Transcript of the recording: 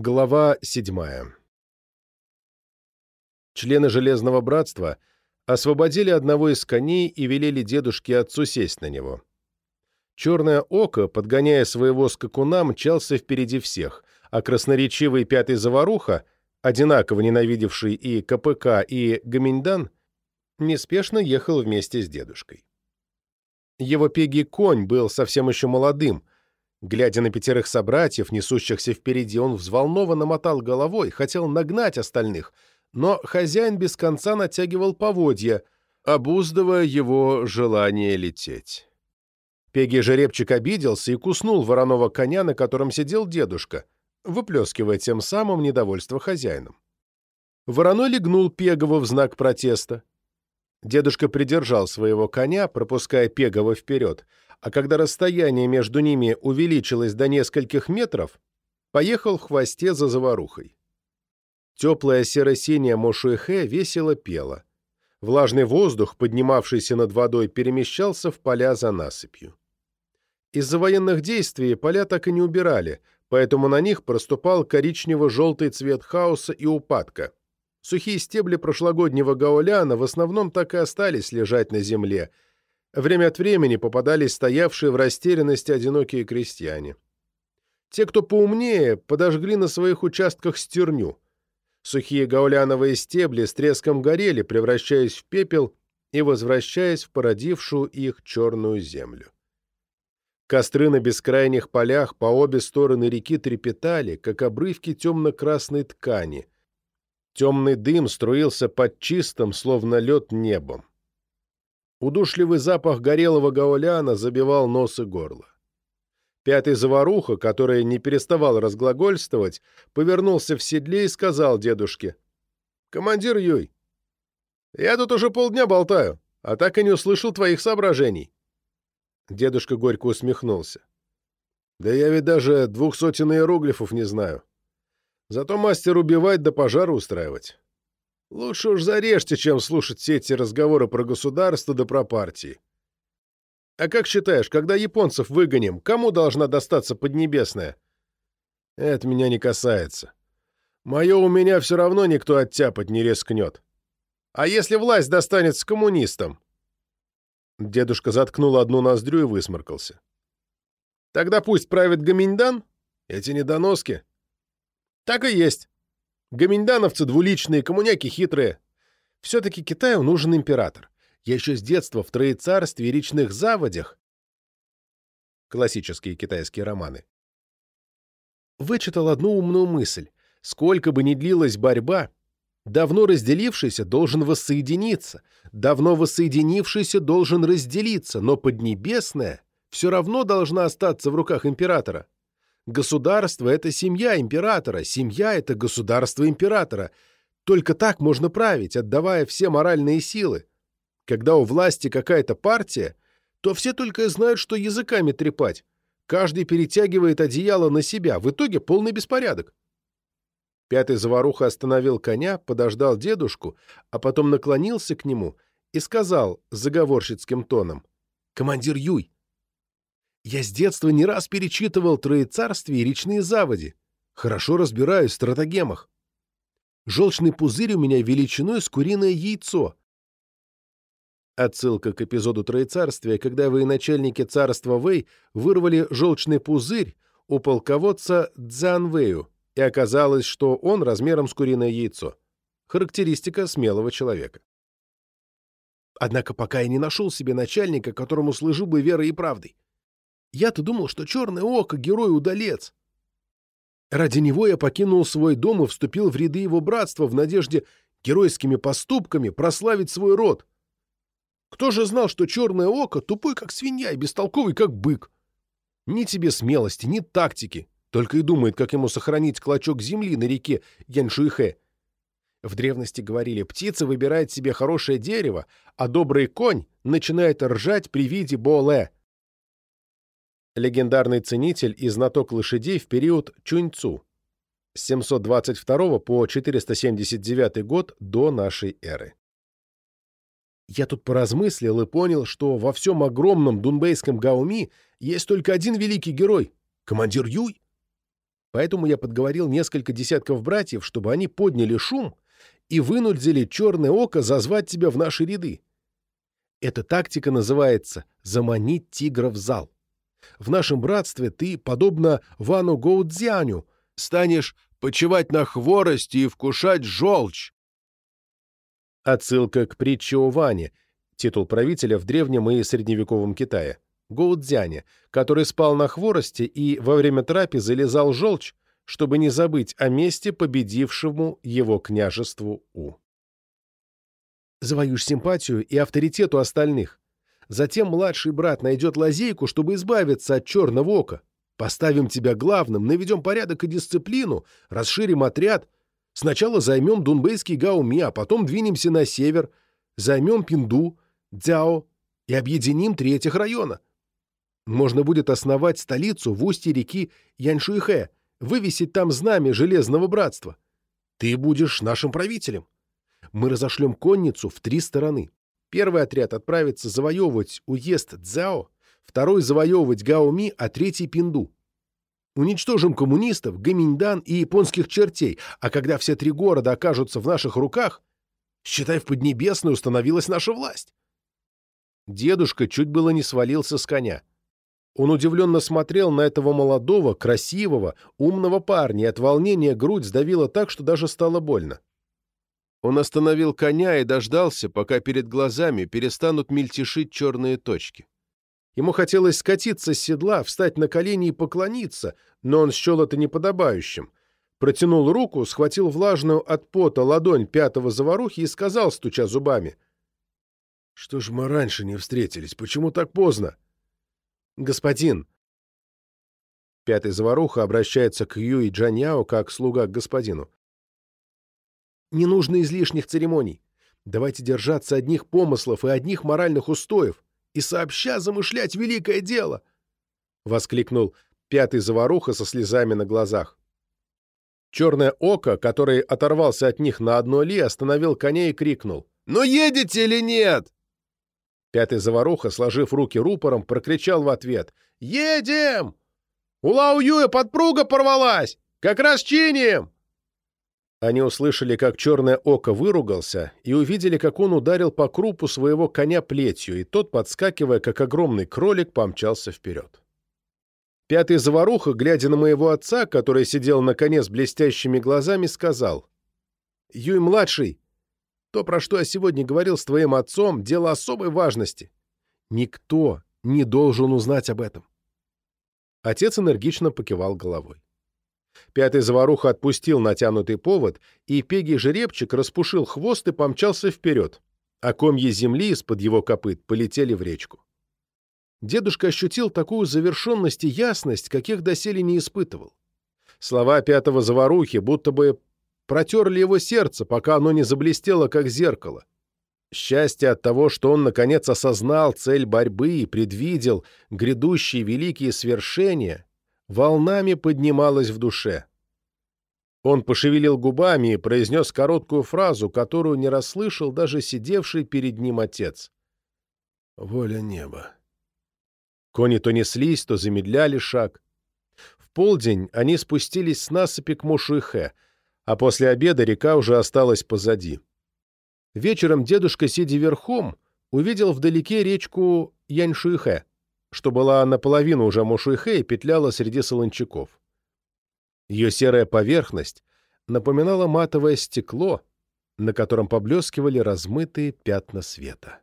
Глава 7. Члены Железного Братства освободили одного из коней и велели дедушке отцу сесть на него. Черное око, подгоняя своего скакуна, мчался впереди всех, а красноречивый пятый заваруха, одинаково ненавидевший и КПК, и Гаминьдан, неспешно ехал вместе с дедушкой. Его пегий конь был совсем еще молодым — Глядя на пятерых собратьев, несущихся впереди, он взволнованно мотал головой, хотел нагнать остальных, но хозяин без конца натягивал поводья, обуздывая его желание лететь. Пеги жеребчик обиделся и куснул вороного коня, на котором сидел дедушка, выплескивая тем самым недовольство хозяином. Вороной легнул Пегова в знак протеста. Дедушка придержал своего коня, пропуская Пегова вперед, а когда расстояние между ними увеличилось до нескольких метров, поехал в хвосте за заварухой. Теплая серо-синяя Мошуэхэ весело пела. Влажный воздух, поднимавшийся над водой, перемещался в поля за насыпью. Из-за военных действий поля так и не убирали, поэтому на них проступал коричнево-желтый цвет хаоса и упадка. Сухие стебли прошлогоднего гауляна в основном так и остались лежать на земле – Время от времени попадались стоявшие в растерянности одинокие крестьяне. Те, кто поумнее, подожгли на своих участках стерню. Сухие гауляновые стебли с треском горели, превращаясь в пепел и возвращаясь в породившую их черную землю. Костры на бескрайних полях по обе стороны реки трепетали, как обрывки темно-красной ткани. Темный дым струился под чистым, словно лед, небом. Удушливый запах горелого гауляна забивал нос и горло. Пятый заваруха, который не переставал разглагольствовать, повернулся в седле и сказал дедушке. «Командир Юй, я тут уже полдня болтаю, а так и не услышал твоих соображений». Дедушка горько усмехнулся. «Да я ведь даже двух сотен иероглифов не знаю. Зато мастер убивать да пожар устраивать. Лучше уж зарежьте, чем слушать все эти разговоры про государство да про партии. А как считаешь, когда японцев выгоним, кому должна достаться Поднебесная? Это меня не касается. Мое у меня все равно никто оттяпать не рискнет. А если власть достанется коммунистам? Дедушка заткнул одну ноздрю и высморкался. Тогда пусть правит Гаминьдан? Эти недоноски? Так и есть. Гаминьдановцы двуличные, коммуняки хитрые. Все-таки Китаю нужен император. Я еще с детства в Троецарстве и речных заводях классические китайские романы. Вычитал одну умную мысль. Сколько бы ни длилась борьба, давно разделившийся должен воссоединиться, давно воссоединившийся должен разделиться, но Поднебесная все равно должна остаться в руках императора. Государство — это семья императора, семья — это государство императора. Только так можно править, отдавая все моральные силы. Когда у власти какая-то партия, то все только и знают, что языками трепать. Каждый перетягивает одеяло на себя, в итоге полный беспорядок. Пятый заваруха остановил коня, подождал дедушку, а потом наклонился к нему и сказал заговорщицким тоном, «Командир Юй, я с детства не раз перечитывал «Троецарствие» и «Речные заводи». Хорошо разбираюсь в стратагемах. Желчный пузырь у меня величиной с куриное яйцо. Отсылка к эпизоду Троецарствия, когда военачальники царства Вэй вырвали желчный пузырь у полководца Цзанвэю, и оказалось, что он размером с куриное яйцо. Характеристика смелого человека. Однако пока я не нашел себе начальника, которому служил бы верой и правдой. Я-то думал, что Черное Око — герой-удалец. Ради него я покинул свой дом и вступил в ряды его братства в надежде геройскими поступками прославить свой род. Кто же знал, что Черное Око тупой, как свинья, и бестолковый, как бык? Ни тебе смелости, ни тактики, только и думает, как ему сохранить клочок земли на реке Яншуйхэ. В древности говорили, птица выбирает себе хорошее дерево, а добрый конь начинает ржать при виде Боле легендарный ценитель и знаток лошадей в период Чуньцу с 722 по 479 год до нашей эры. Я тут поразмыслил и понял, что во всем огромном дунбейском гауми есть только один великий герой — командир Юй. Поэтому я подговорил несколько десятков братьев, чтобы они подняли шум и вынудили Черное Око зазвать тебя в наши ряды. Эта тактика называется «заманить тигра в зал». В нашем братстве ты, подобно Вану Гоудзяню, станешь почивать на хворости и вкушать желчь. Отсылка к притче о Ване, титул правителя в древнем и средневековом Китае. Гоудзяне, который спал на хворосте и во время трапезы лизал желчь, чтобы не забыть о месте победившему его княжеству У. Завоюешь симпатию и авторитет у остальных. Затем младший брат найдет лазейку, чтобы избавиться от черного ока. Поставим тебя главным, наведем порядок и дисциплину, расширим отряд. Сначала займем Дунбейский Гауми, а потом двинемся на север, займем Пинду, Дзяо и объединим третьих района. Можно будет основать столицу в устье реки Яньшуйхэ, вывесить там знамя Железного Братства. Ты будешь нашим правителем. Мы разошлем конницу в три стороны. Первый отряд отправится завоевывать уезд Цзяо, второй — завоевывать Гаоми, а третий — Пинду. Уничтожим коммунистов, Гаминьдан и японских чертей, а когда все три города окажутся в наших руках, считай, в Поднебесной установилась наша власть. Дедушка чуть было не свалился с коня. Он удивленно смотрел на этого молодого, красивого, умного парня, и от волнения грудь сдавила так, что даже стало больно. Он остановил коня и дождался, пока перед глазами перестанут мельтешить черные точки. Ему хотелось скатиться с седла, встать на колени и поклониться, но он счел это неподобающим. Протянул руку, схватил влажную от пота ладонь пятого заварухи и сказал, стуча зубами. — Что ж мы раньше не встретились? Почему так поздно? — Господин. Пятый заваруха обращается к Ю и Джаняо как слуга к господину. Не нужно излишних церемоний. Давайте держаться одних помыслов и одних моральных устоев и сообща замышлять великое дело!» — воскликнул пятый заваруха со слезами на глазах. Черное око, который оторвался от них на одно ли, остановил коня и крикнул. «Ну едете или нет?» Пятый заваруха, сложив руки рупором, прокричал в ответ. «Едем! У Лау-Юя подпруга порвалась! Как раз чиним!» Они услышали, как черное око выругался, и увидели, как он ударил по крупу своего коня плетью, и тот, подскакивая, как огромный кролик, помчался вперед. Пятый заваруха, глядя на моего отца, который сидел на коне с блестящими глазами, сказал, «Юй-младший, то, про что я сегодня говорил с твоим отцом, дело особой важности. Никто не должен узнать об этом». Отец энергично покивал головой. Пятый заваруха отпустил натянутый повод, и пегий жеребчик распушил хвост и помчался вперед, а комья земли из-под его копыт полетели в речку. Дедушка ощутил такую завершенность и ясность, каких доселе не испытывал. Слова пятого заварухи будто бы протерли его сердце, пока оно не заблестело, как зеркало. Счастье от того, что он, наконец, осознал цель борьбы и предвидел грядущие великие свершения, волнами поднималась в душе. Он пошевелил губами и произнес короткую фразу, которую не расслышал даже сидевший перед ним отец. «Воля неба». Кони то неслись, то замедляли шаг. В полдень они спустились с насыпи к Мушуйхе, а после обеда река уже осталась позади. Вечером дедушка, сидя верхом, увидел вдалеке речку Яньшуйхэ что была наполовину уже Мушуйхэ и петляла среди солончаков. Ее серая поверхность напоминала матовое стекло, на котором поблескивали размытые пятна света.